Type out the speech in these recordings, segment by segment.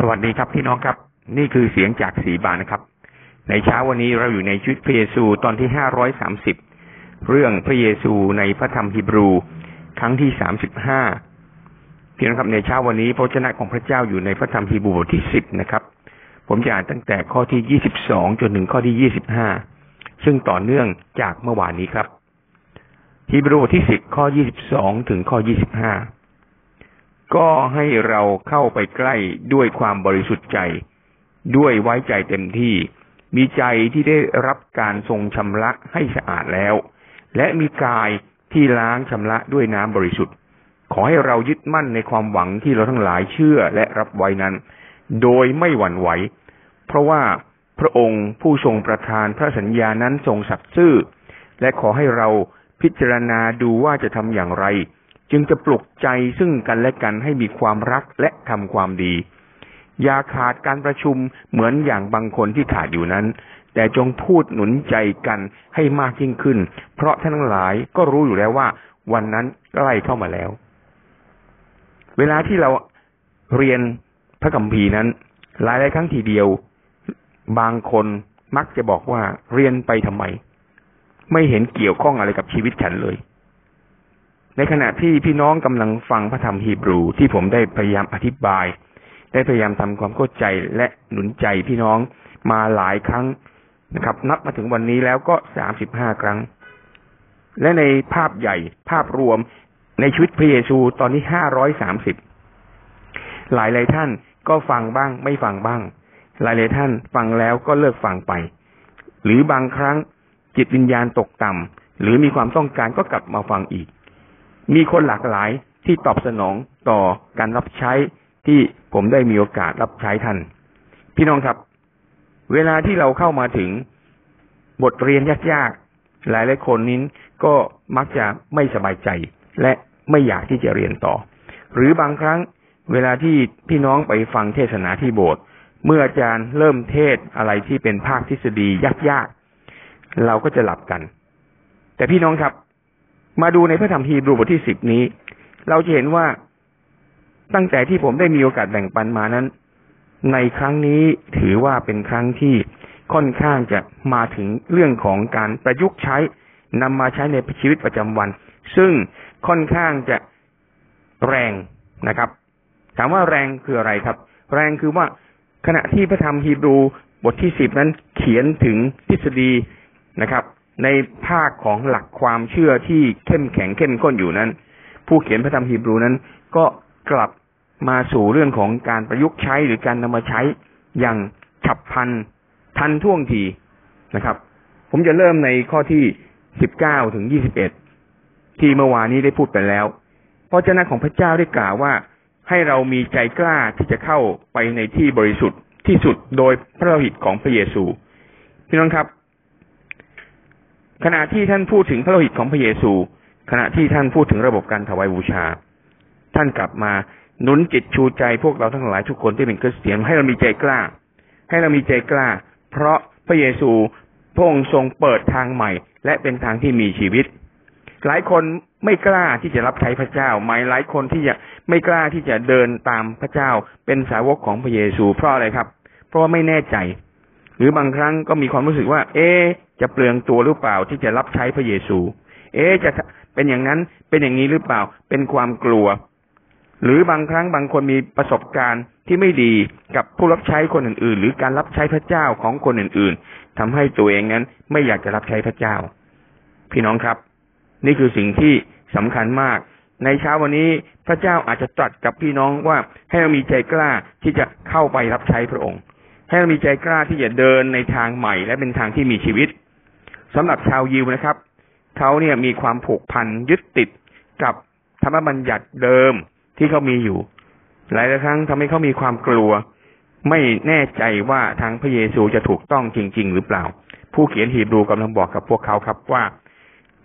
สวัสดีครับพี่น้องครับ นี่คือเสียงจากสีบานนะครับ ในเช้าวันนี้เราอยู่ในชุดพระเยซูตอนที่ห้าร้อยสามสิบเรื่องพระเยซูในพระธรรมฮีบรู ครั้งที่สามสิบห้าพี่น้องครับในเช้าวันนี้พระเจ้าของพระเจ้าอยู่ในพระธรรมฮีบรูบทที่สิบนะครับ ผมจะอ่านตั้งแต่ข้อที่ยี่สิบสองจนถึงข้อที่ยี่สิบห้าซึ่งต่อเนื่องจากเมื่อวานนี้ครับฮีบรูบทที่สิบข้อยี่สิบสองถึงข้อยี่สิบห้า ก็ให้เราเข้าไปใกล้ด้วยความบริสุทธิ์ใจ ด้วยไว้ใจเต็มที่ มีใจที่ได้รับการทรงชำระให้สะอาดแล้ว และมีกายที่ล้างชำระด้วยน้ำบริสุทธิ์ ขอให้เรายึดมั่นในความหวังที่เราทั้งหลายเชื่อและรับไว้นั้น โดยไม่หวั่นไหว เพราะว่าพระองค์ผู้ทรงประทานพระสัญญานั้นทรงสัตย์ซื่อ และขอให้เราพิจารณาดูว่าจะทำอย่างไร จึงจะปลุกใจซึ่งกันและกันให้มีความรักและทำความดี อย่าขาดการประชุมเหมือนอย่างบางคนที่ขาดอยู่นั้น แต่จงพูดหนุนใจกันให้มากยิ่งขึ้น เพราะท่านทั้งหลายก็รู้อยู่แล้วว่า วันนั้นใกล้เข้ามาแล้ว เวลาที่เราเรียนพระคัมภีร์นั้น หลายหลายครั้งทีเดียว บางคนมักจะบอกว่าเรียนไปทำไม ไม่เห็นเกี่ยวข้องอะไรกับชีวิตฉันเลย ในขณะที่พี่น้องกำลังฟังพระธรรมฮีบรูที่ผมได้พยายามอธิบาย ได้พยายามทำความเข้าใจและหนุนใจพี่น้องมาหลายครั้งนะครับ นับมาถึงวันนี้แล้วก็สามสิบห้าครั้ง และในภาพใหญ่ภาพรวมในชีวิตพระเยซูตอนนี้ห้าร้อยสามสิบหลายหลายท่านก็ฟังบ้าง ไม่ฟังบ้าง หลายหลายท่านฟังแล้วก็เลิกฟังไป หรือบางครั้งจิตวิญญาณตกต่ำหรือมีความต้องการก็กลับมาฟังอีก มีคนหลากหลายที่ตอบสนองต่อการรับใช้ที่ผมได้มีโอกาสรับใช้ท่าน พี่น้องครับ เวลาที่เราเข้ามาถึงบทเรียนยากๆ หลายหลายคนนี้ก็มักจะไม่สบายใจ และไม่อยากที่จะเรียนต่อ หรือบางครั้งเวลาที่พี่น้องไปฟังเทศนาที่โบสถ์เมื่ออาจารย์เริ่มเทศอะไรที่เป็นภาคทฤษฎียากๆ เราก็จะหลับกัน แต่พี่น้องครับ มาดูในพระธรรมฮีบรูบทที่สิบนี้ เราจะเห็นว่าตั้งแต่ที่ผมได้มีโอกาสแบ่งปันมานั้น ในครั้งนี้ถือว่าเป็นครั้งที่ค่อนข้างจะมาถึงเรื่องของการประยุกต์ใช้นำมาใช้ในชีวิตประจำวัน ซึ่งค่อนข้างจะแรงนะครับ ถามว่าแรงคืออะไรครับ แรงคือว่าขณะที่พระธรรมฮีบรูบทที่สิบนั้นเขียนถึงทฤษฎีนะครับ ในภาคของหลักความเชื่อที่เข้มแข็งเข้มข้นอยู่นั้น ผู้เขียนพระธรรมฮีบรูนั้น ก็กลับมาสู่เรื่องของการประยุกต์ใช้หรือการนำมาใช้อย่างฉับพลันทันท่วงทีนะครับ ผมจะเริ่มในข้อที่สิบเก้าถึงยี่สิบเอ็ดที่เมื่อวานนี้ได้พูดไปแล้วพระเจ้าของพระเจ้าได้กล่าวว่าให้เรามีใจกล้าที่จะเข้าไปในที่บริสุทธิ์ที่สุดโดยพระโลหิตของพระเยซูพี่น้องครับ ขณะที่ท่านพูดถึงพระโลหิตของพระเยซู ขณะที่ท่านพูดถึงระบบการถวายบูชา ท่านกลับมาหนุนจิตชูใจพวกเราทั้งหลายทุกคนที่เป็นคริสเตียนให้เรามีใจกล้า ให้เรามีใจกล้า เพราะพระเยซูพระองค์ทรงเปิดทางใหม่ และเป็นทางที่มีชีวิต หลายคนไม่กล้าที่จะรับใช้พระเจ้าหมายหลายคนที่จะไม่กล้าที่จะเดินตามพระเจ้าเป็นสาวกของพระเยซู เพราะอะไรครับ เพราะว่าไม่แน่ใจ หรือบางครั้งก็มีความรู้สึกว่า เอ๊จะเปลืองตัวหรือเปล่าที่จะรับใช้พระเยซู เอ๊จะเป็นอย่างนั้นเป็นอย่างนี้หรือเปล่า เป็นความกลัว หรือบางครั้งบางคนมีประสบการณ์ที่ไม่ดีกับผู้รับใช้คนอื่น ๆ หรือการรับใช้พระเจ้าของคนอื่น ๆทำให้ตัวเองนั้นไม่อยากจะรับใช้พระเจ้า พี่น้องครับ นี่คือสิ่งที่สำคัญมาก ในเช้าวันนี้พระเจ้าอาจจะตรัสกับพี่น้องว่าให้เรามีใจกล้าที่จะเข้าไปรับใช้พระองค์ ให้เรามีใจกล้าที่จะเดินในทางใหม่ และเป็นทางที่มีชีวิตสำหรับชาวยิวนะครับเขาเนี่ยมีความผูกพันยึดติดกับธรรมบัญญัติเดิมที่เขามีอยู่ หลายครั้งทำให้เขามีความกลัว ไม่แน่ใจว่าทางพระเยซูจะถูกต้องจริง ๆ หรือเปล่า ผู้เขียนฮีบรูกำลังบอกกับพวกเขาครับว่า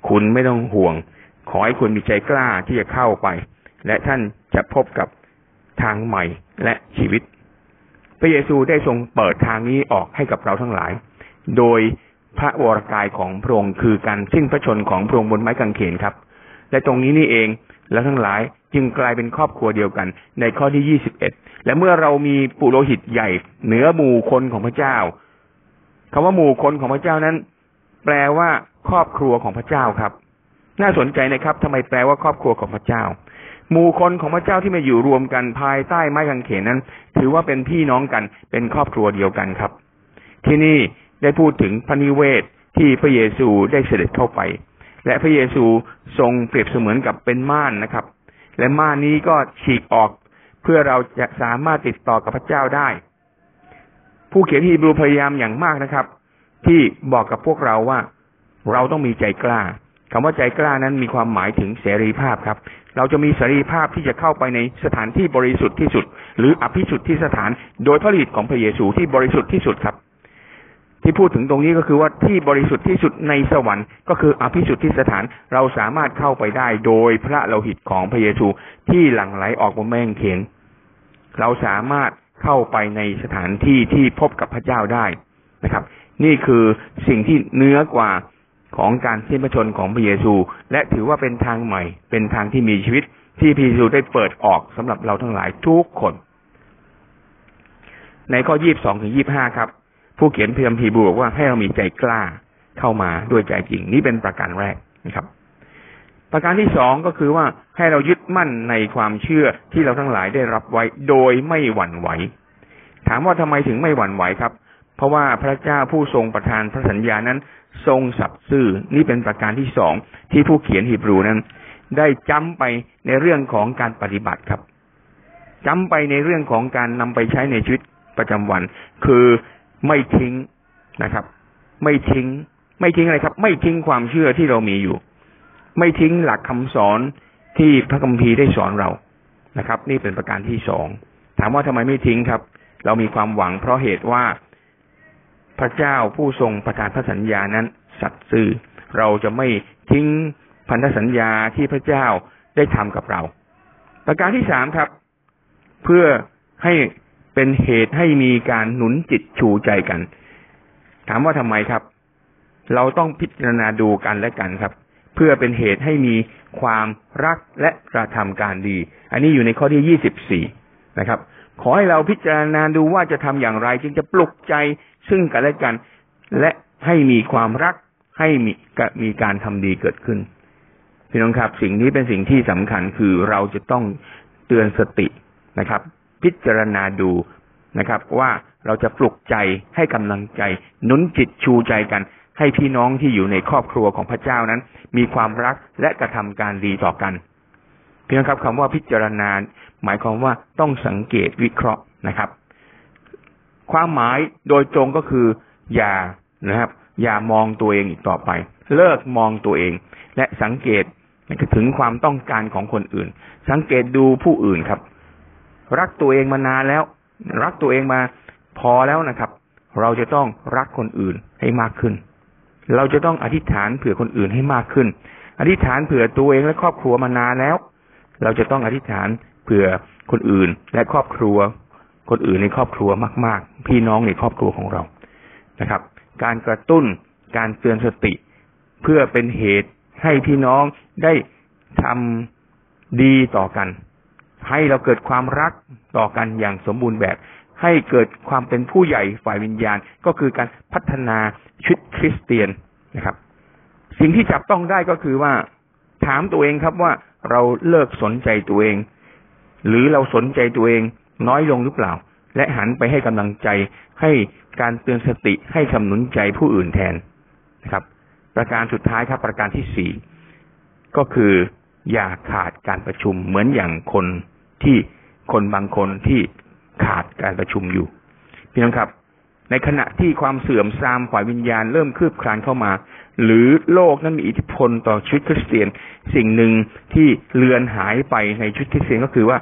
คุณไม่ต้องห่วง ขอให้คุณมีใจกล้าที่จะเข้าไป และท่านจะพบกับทางใหม่และชีวิต พระเยซูได้ทรงเปิดทางนี้ออกให้กับเราทั้งหลาย โดยพระวรกายของพระองค์คือการสิ้นพระชนของพระองค์บนไม้กางเขนครับ และตรงนี้นี่เองและทั้งหลายจึงกลายเป็นครอบครัวเดียวกัน ในข้อที่ยี่สิบเอ็ดและเมื่อเรามีปุโรหิตใหญ่ เหนือหมู่คนของพระเจ้าคำว่าหมู่คนของพระเจ้านั้น แปลว่าครอบครัวของพระเจ้าครับ น่าสนใจนะครับทำไมแปลว่าครอบครัวของพระเจ้า หมู่คนของพระเจ้าที่มาอยู่รวมกันภายใต้ไม้กางเขนนั้น ถือว่าเป็นพี่น้องกันเป็นครอบครัวเดียวกันครับ ที่นี่ได้พูดถึงพระนิเวศที่พระเยซูได้เสด็จเข้าไป และพระเยซูทรงเปรียบเสมือนกับเป็นม่านนะครับ และม่านนี้ก็ฉีกออกเพื่อเราจะสามารถติดต่อกับพระเจ้าได้ ผู้เขียนฮีบรูพยายามอย่างมากนะครับ ที่บอกกับพวกเราว่าเราต้องมีใจกล้าคำว่าใจกล้านั้นมีความหมายถึงเสรีภาพครับ เราจะมีเสรีภาพที่จะเข้าไปในสถานที่บริสุทธิ์ที่สุด หรืออภิสุทธิ์ที่สถาน โดยพระฤทธิ์ของพระเยซูที่บริสุทธิ์ที่สุดครับ ที่พูดถึงตรงนี้ก็คือว่าที่บริสุทธิ์ที่สุดในสวรรค์ก็คืออภิสุทธิ์ที่สถานเราสามารถเข้าไปได้โดยพระโลหิตของพระเยซูที่หลั่งไหลออกบนแมงเขนเราสามารถเข้าไปในสถานที่ที่พบกับพระเจ้าได้นะครับ นี่คือสิ่งที่เนื้อกว่า ของการสิ้นพระชนของพระเยซู และถือว่าเป็นทางใหม่ เป็นทางที่มีชีวิต ที่พระเยซูได้เปิดออกสำหรับเราทั้งหลายทุกคน ในข้อยี่บสองถึงยี่บห้าครับ ผู้เขียนเพียมพีบูบอกว่าให้เรามีใจกล้าเข้ามาด้วยใจจริง นี่เป็นประการแรกนะครับ ประการที่สองก็คือว่าให้เรายึดมั่นในความเชื่อที่เราทั้งหลายได้รับไว้ โดยไม่หวั่นไหว ถามว่าทำไมถึงไม่หวั่นไหวครับ เพราะว่าพระเจ้าผู้ทรงประทานพระสัญญานั้น ทรงสับซื่อนี่เป็นประการที่สองที่ผู้เขียนฮีบรูนั้น ได้จำไปในเรื่องของการปฏิบัติครับจำไปในเรื่องของการนำไปใช้ในชีวิตประจำวัน คือไม่ทิ้งนะครับ ไม่ทิ้ง ไม่ทิ้งอะไรครับ ไม่ทิ้งความเชื่อที่เรามีอยู่ ไม่ทิ้งหลักคำสอนที่พระคัมภีร์ได้สอนเรานะครับ นี่เป็นประการที่สองถามว่าทำไมไม่ทิ้งครับ เรามีความหวังเพราะเหตุว่า พระเจ้าผู้ทรงประทานพระสัญญานั้น สัตย์ซื่อ เราจะไม่ทิ้งพันธสัญญาที่พระเจ้าได้ทำกับเรา ประการที่สามครับ เพื่อให้เป็นเหตุให้มีการหนุนจิตชูใจกัน ถามว่าทำไมครับ เราต้องพิจารณาดูกันและกันครับ เพื่อเป็นเหตุให้มีความรักและกระทำการดี อันนี้อยู่ในข้อที่ยี่สิบสี่นะครับ ขอให้เราพิจารณาดูว่าจะทำอย่างไร จึงจะปลุกใจซึ่งกันและกัน และให้มีความรักให้มีมีการทำดีเกิดขึ้นพี่น้องครับ สิ่งนี้เป็นสิ่งที่สำคัญคือเราจะต้องเตือนสตินะครับ พิจารณาดูนะครับ ว่าเราจะปลุกใจให้กำลังใจหนุนจิตชูใจกัน ให้พี่น้องที่อยู่ในครอบครัวของพระเจ้านั้น มีความรักและกระทำการดีต่อกันพี่น้องครับคำว่าพิจารณา หมายความว่าต้องสังเกตวิเคราะห์นะครับ ความหมายโดยตรงก็คือ อย่านะครับ อย่ามองตัวเองอีกต่อไป เลิกมองตัวเอง และสังเกตถึงความต้องการของคนอื่น สังเกตดูผู้อื่นครับ รักตัวเองมานานแล้ว รักตัวเองมาพอแล้วนะครับ เราจะต้องรักคนอื่นให้มากขึ้น เราจะต้องอธิษฐานเผื่อคนอื่นให้มากขึ้น อธิษฐานเผื่อตัวเองและครอบครัวมานานแล้ว เราจะต้องอธิษฐาน ผื่อคนอื่น และครอบครัว คนอื่นในครอบครัวมาก ๆ พี่น้องในครอบครัวของเรานะครับ การกระตุ้นการเตือนสติ เพื่อเป็นเหตุให้พี่น้องได้ทำดีต่อกัน ให้เราเกิดความรักต่อกันอย่างสมบูรณ์แบบ ให้เกิดความเป็นผู้ใหญ่ฝ่ายวิญญาณ ก็คือการพัฒนาชุดคริสเตียนนะครับ สิ่งที่จับต้องได้ก็คือว่า ถามตัวเองครับว่าเราเลิกสนใจตัวเอง หรือเราสนใจตัวเองน้อยลงหรือเปล่า และหันไปให้กำลังใจให้การเตือนสติให้คำนุนใจผู้อื่นแทนนะครับ ประการสุดท้ายครับประการที่สี่ก็คืออย่าขาดการประชุมเหมือนอย่างคนที่คนบางคนที่ขาดการประชุมอยู่ พี่น้องครับ ในขณะที่ความเสื่อมทรามฝ่ายวิญญาณเริ่มคืบคลานเข้ามา หรือโลกนั้นมีอิทธิพลต่อชุดคริสเตียน สิ่งหนึ่งที่เลือนหายไปในชุดคริสเตียนก็คือว่า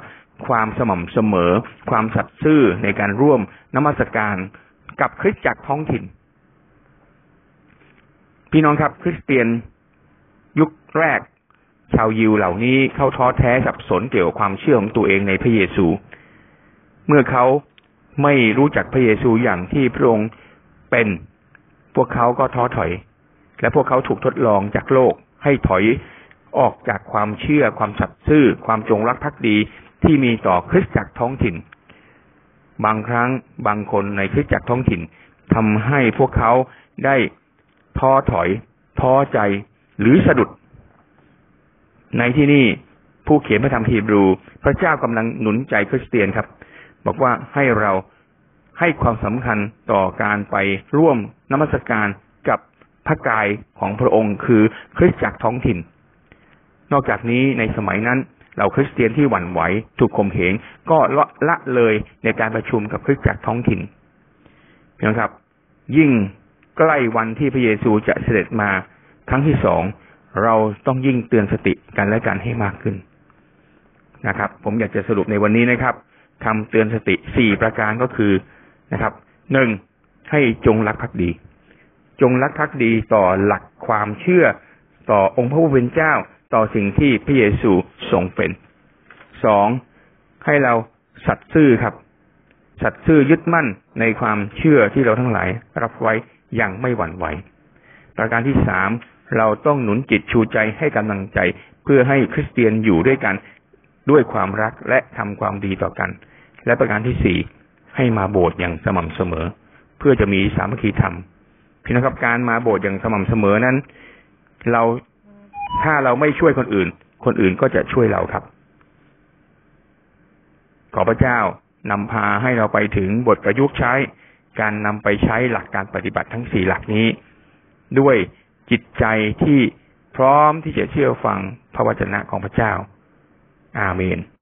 ความสม่ำเสมอ ความสัตย์ซื่อในการร่วมนมัสการกับคริสตจักรท้องถิ่น พี่น้องครับคริสเตียนยุคแรก ชาวยิวเหล่านี้เขาท้อแท้สับสนเกี่ยวกับความเชื่อของตัวเองในพระเยซู เมื่อเขา ไม่รู้จักพระเยซูอย่างที่พระองค์เป็น พวกเขาก็ท้อถอย และพวกเขาถูกทดลองจากโลกให้ถอยออกจากความเชื่อความสัตย์ซื่อ ความจงรักภักดีที่มีต่อคริสตจักรท้องถิ่น บางครั้งบางคนในคริสตจักรท้องถิ่นทำให้พวกเขาได้ท้อถอยท้อใจหรือสะดุด ในที่นี้ผู้เขียนพระธรรมฮีบรู พระเจ้ากำลังหนุนใจคริสเตียนครับ บอกว่าให้เราให้ความสำคัญต่อการไปร่วมนมัสการกับพระกายของพระองค์ คือคริสตจักรท้องถิ่น นอกจากนี้ในสมัยนั้นเราคริสเตียนที่หวั่นไหวถูกข่มเหงก็ละละเลยในการประชุมกับคริสตจักรท้องถิ่นนะครับ ยิ่งใกล้วันที่พระเยซูจะเสด็จมาครั้งที่สองเราต้องยิ่งเตือนสติกันและกันให้มากขึ้นนะครับ ผมอยากจะสรุปในวันนี้นะครับ คำเตือนสติสี่ประการก็คือนะครับหนึ่งให้จงรักภักดี จงรักภักดีต่อหลักความเชื่อต่อองค์พระผู้เป็นเจ้าต่อสิ่งที่พระเยซูทรงเป็นสองให้เราสัตย์ซื่อครับ สัตย์ซื่อยึดมั่นในความเชื่อที่เราทั้งหลาย รับไว้อย่างไม่หวั่นไหว ประการที่สามเราต้องหนุนจิตชูใจให้กำลังใจ เพื่อให้คริสเตียนอยู่ด้วยกันด้วยความรักและทำความดีต่อกัน และประการที่สี่ให้มาโบสถ์อย่างสม่ำเสมอ เพื่อจะมีสามัคคีธรรมพี่นะครับการมาโบสถ์อย่างสม่ำเสมอนั้น เราถ้าเราไม่ช่วยคนอื่น คนอื่นก็จะช่วยเราครับ ขอพระเจ้านำพาให้เราไปถึงบทประยุกต์ใช้ การนำไปใช้หลักการปฏิบัติทั้งสี่หลักนี้ ด้วยจิตใจที่พร้อมที่จะเชื่อฟังพระวจนะของพระเจ้า อาเมน